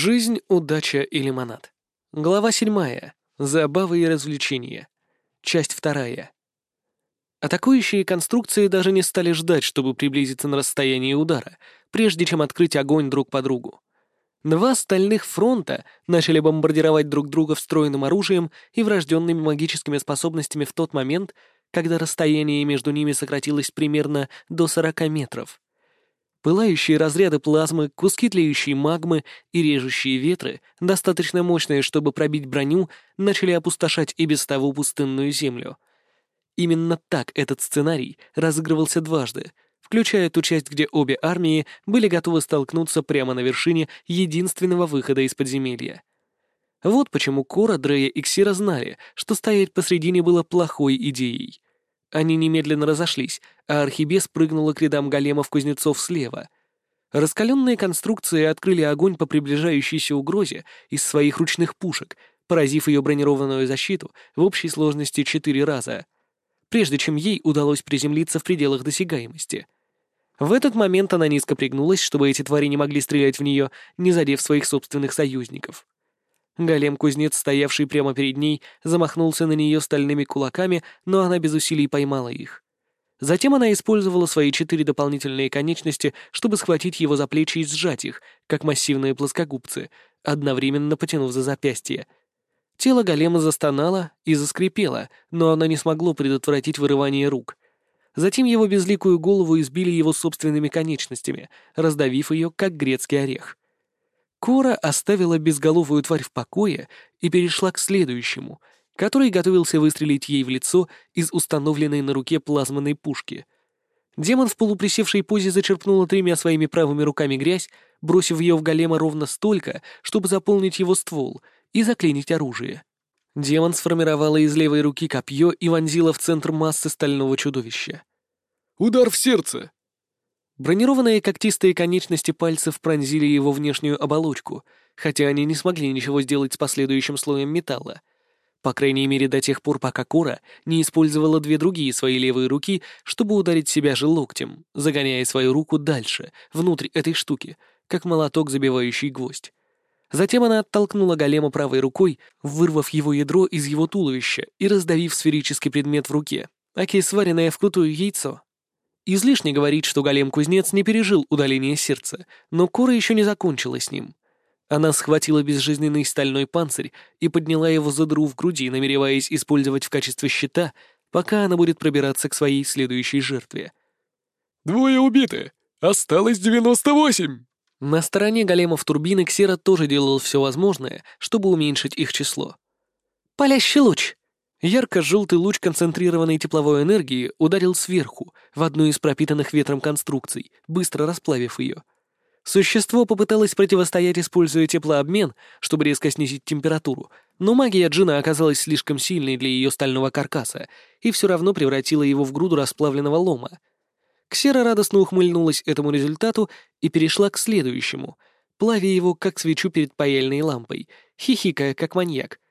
Жизнь, удача и лимонад. Глава седьмая. Забавы и развлечения. Часть вторая. Атакующие конструкции даже не стали ждать, чтобы приблизиться на расстояние удара, прежде чем открыть огонь друг по другу. Два стальных фронта начали бомбардировать друг друга встроенным оружием и врожденными магическими способностями в тот момент, когда расстояние между ними сократилось примерно до 40 метров. Пылающие разряды плазмы, куски тлеющей магмы и режущие ветры, достаточно мощные, чтобы пробить броню, начали опустошать и без того пустынную землю. Именно так этот сценарий разыгрывался дважды, включая ту часть, где обе армии были готовы столкнуться прямо на вершине единственного выхода из подземелья. Вот почему Кора, Дрея и Ксира знали, что стоять посредине было плохой идеей — они немедленно разошлись, а Архибес прыгнула к рядам големов-кузнецов слева. Раскаленные конструкции открыли огонь по приближающейся угрозе из своих ручных пушек, поразив ее бронированную защиту в общей сложности четыре раза, прежде чем ей удалось приземлиться в пределах досягаемости. В этот момент она низко пригнулась, чтобы эти твари не могли стрелять в нее, не задев своих собственных союзников. Голем-кузнец, стоявший прямо перед ней, замахнулся на нее стальными кулаками, но она без усилий поймала их. Затем она использовала свои четыре дополнительные конечности, чтобы схватить его за плечи и сжать их, как массивные плоскогубцы, одновременно потянув за запястье. Тело голема застонало и заскрипело, но она не смогло предотвратить вырывание рук. Затем его безликую голову избили его собственными конечностями, раздавив ее, как грецкий орех. Кора оставила безголовую тварь в покое и перешла к следующему, который готовился выстрелить ей в лицо из установленной на руке плазменной пушки. Демон в полуприсевшей позе зачерпнула тремя своими правыми руками грязь, бросив ее в голема ровно столько, чтобы заполнить его ствол и заклинить оружие. Демон сформировала из левой руки копье и вонзила в центр массы стального чудовища. «Удар в сердце!» Бронированные когтистые конечности пальцев пронзили его внешнюю оболочку, хотя они не смогли ничего сделать с последующим слоем металла. По крайней мере, до тех пор, пока Кора не использовала две другие свои левые руки, чтобы ударить себя же локтем, загоняя свою руку дальше, внутрь этой штуки, как молоток, забивающий гвоздь. Затем она оттолкнула голема правой рукой, вырвав его ядро из его туловища и раздавив сферический предмет в руке, аки сваренное вкрутую яйцо. Излишне говорить, что голем-кузнец не пережил удаление сердца, но Кора еще не закончила с ним. Она схватила безжизненный стальной панцирь и подняла его за дыру в груди, намереваясь использовать в качестве щита, пока она будет пробираться к своей следующей жертве. «Двое убиты! Осталось девяносто восемь!» На стороне големов турбины Ксера тоже делал все возможное, чтобы уменьшить их число. «Палящий луч!» Ярко-желтый луч концентрированной тепловой энергии ударил сверху, в одну из пропитанных ветром конструкций, быстро расплавив ее. Существо попыталось противостоять, используя теплообмен, чтобы резко снизить температуру, но магия Джина оказалась слишком сильной для ее стального каркаса и все равно превратила его в груду расплавленного лома. Ксера радостно ухмыльнулась этому результату и перешла к следующему, плавя его, как свечу перед паяльной лампой, хихикая, как маньяк —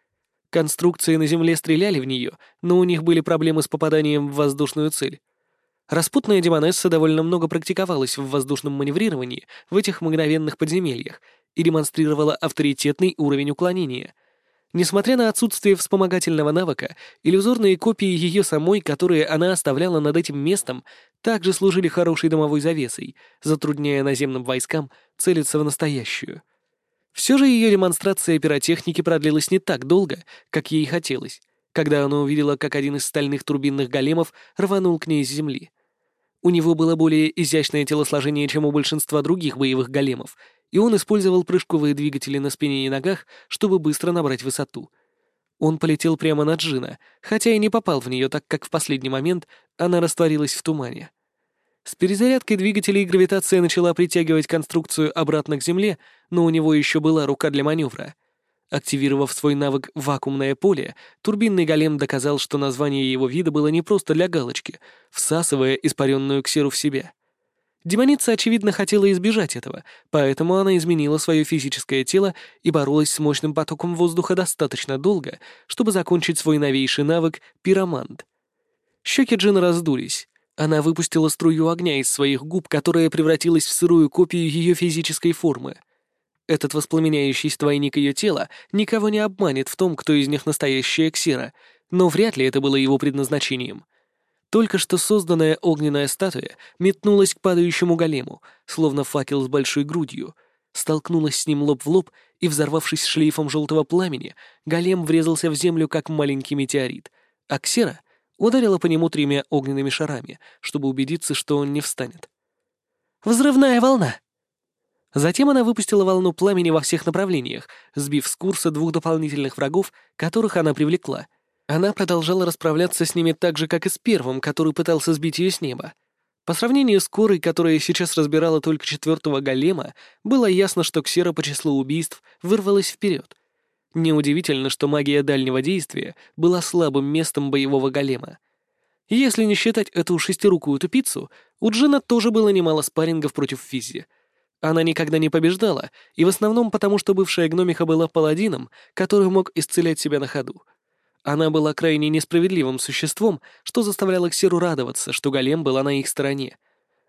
Конструкции на Земле стреляли в нее, но у них были проблемы с попаданием в воздушную цель. Распутная демонесса довольно много практиковалась в воздушном маневрировании в этих мгновенных подземельях и демонстрировала авторитетный уровень уклонения. Несмотря на отсутствие вспомогательного навыка, иллюзорные копии ее самой, которые она оставляла над этим местом, также служили хорошей домовой завесой, затрудняя наземным войскам целиться в настоящую — все же ее демонстрация пиротехники продлилась не так долго, как ей хотелось, когда она увидела, как один из стальных турбинных големов рванул к ней с земли. У него было более изящное телосложение, чем у большинства других боевых големов, и он использовал прыжковые двигатели на спине и ногах, чтобы быстро набрать высоту. Он полетел прямо на Джина, хотя и не попал в нее, так как в последний момент она растворилась в тумане. С перезарядкой двигателей гравитация начала притягивать конструкцию обратно к Земле, но у него еще была рука для маневра. Активировав свой навык «вакуумное поле», турбинный голем доказал, что название его вида было не просто для галочки, всасывая испаренную ксеру в себя. Демоница, очевидно, хотела избежать этого, поэтому она изменила свое физическое тело и боролась с мощным потоком воздуха достаточно долго, чтобы закончить свой новейший навык «пиромант». Щеки Джина раздулись. Она выпустила струю огня из своих губ, которая превратилась в сырую копию ее физической формы. Этот воспламеняющийся двойник ее тела никого не обманет в том, кто из них настоящая ксера, но вряд ли это было его предназначением. Только что созданная огненная статуя метнулась к падающему голему, словно факел с большой грудью, столкнулась с ним лоб в лоб, и, взорвавшись шлейфом желтого пламени, голем врезался в землю, как маленький метеорит, а ксера ударила по нему тремя огненными шарами, чтобы убедиться, что он не встанет. «Взрывная волна!» Затем она выпустила волну пламени во всех направлениях, сбив с курса двух дополнительных врагов, которых она привлекла. Она продолжала расправляться с ними так же, как и с первым, который пытался сбить ее с неба. По сравнению с Корой, которая сейчас разбирала только четвертого голема, было ясно, что Ксера по числу убийств вырвалась вперед. Неудивительно, что магия дальнего действия была слабым местом боевого голема. Если не считать эту шестирукую тупицу, у Джина тоже было немало спаррингов против Физи — она никогда не побеждала, и в основном потому, что бывшая гномиха была паладином, который мог исцелять себя на ходу. Она была крайне несправедливым существом, что заставляло Ксеру радоваться, что голем была на их стороне.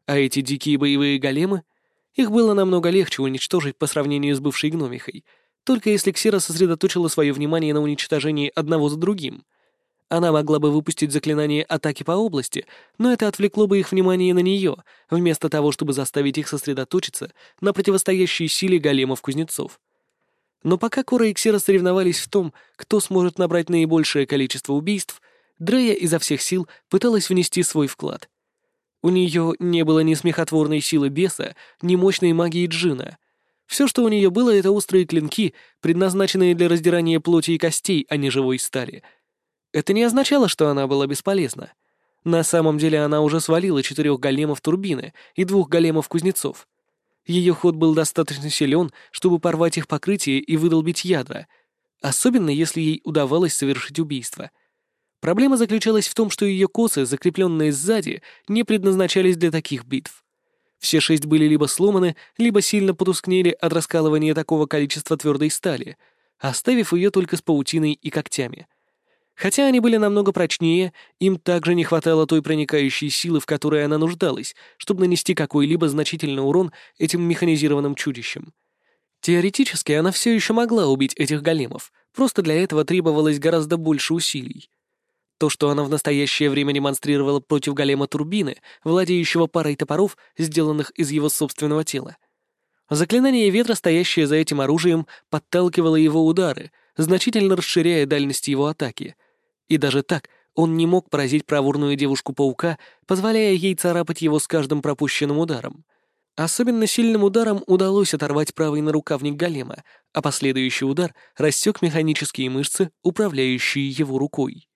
А эти дикие боевые големы? Их было намного легче уничтожить по сравнению с бывшей гномихой, только если Ксера сосредоточила свое внимание на уничтожении одного за другим — она могла бы выпустить заклинание атаки по области, но это отвлекло бы их внимание на нее, вместо того, чтобы заставить их сосредоточиться на противостоящей силе големов-кузнецов. Но пока Кора и Ксера соревновались в том, кто сможет набрать наибольшее количество убийств, Дрея изо всех сил пыталась внести свой вклад. У нее не было ни смехотворной силы беса, ни мощной магии джина. Все, что у нее было, это острые клинки, предназначенные для раздирания плоти и костей, а не живой стали — это не означало, что она была бесполезна. На самом деле она уже свалила четырех големов турбины и двух големов кузнецов. Ее ход был достаточно силен, чтобы порвать их покрытие и выдолбить ядра, особенно если ей удавалось совершить убийство. Проблема заключалась в том, что ее косы, закрепленные сзади, не предназначались для таких битв. Все шесть были либо сломаны, либо сильно потускнели от раскалывания такого количества твердой стали, оставив ее только с паутиной и когтями — Хотя они были намного прочнее, им также не хватало той проникающей силы, в которой она нуждалась, чтобы нанести какой-либо значительный урон этим механизированным чудищам. Теоретически она все еще могла убить этих големов, просто для этого требовалось гораздо больше усилий. То, что она в настоящее время демонстрировала против голема турбины, владеющего парой топоров, сделанных из его собственного тела. Заклинание ветра, стоящее за этим оружием, подталкивало его удары, значительно расширяя дальность его атаки — и даже так он не мог поразить проворную девушку-паука, позволяя ей царапать его с каждым пропущенным ударом. Особенно сильным ударом удалось оторвать правый нарукавник голема, а последующий удар рассек механические мышцы, управляющие его рукой.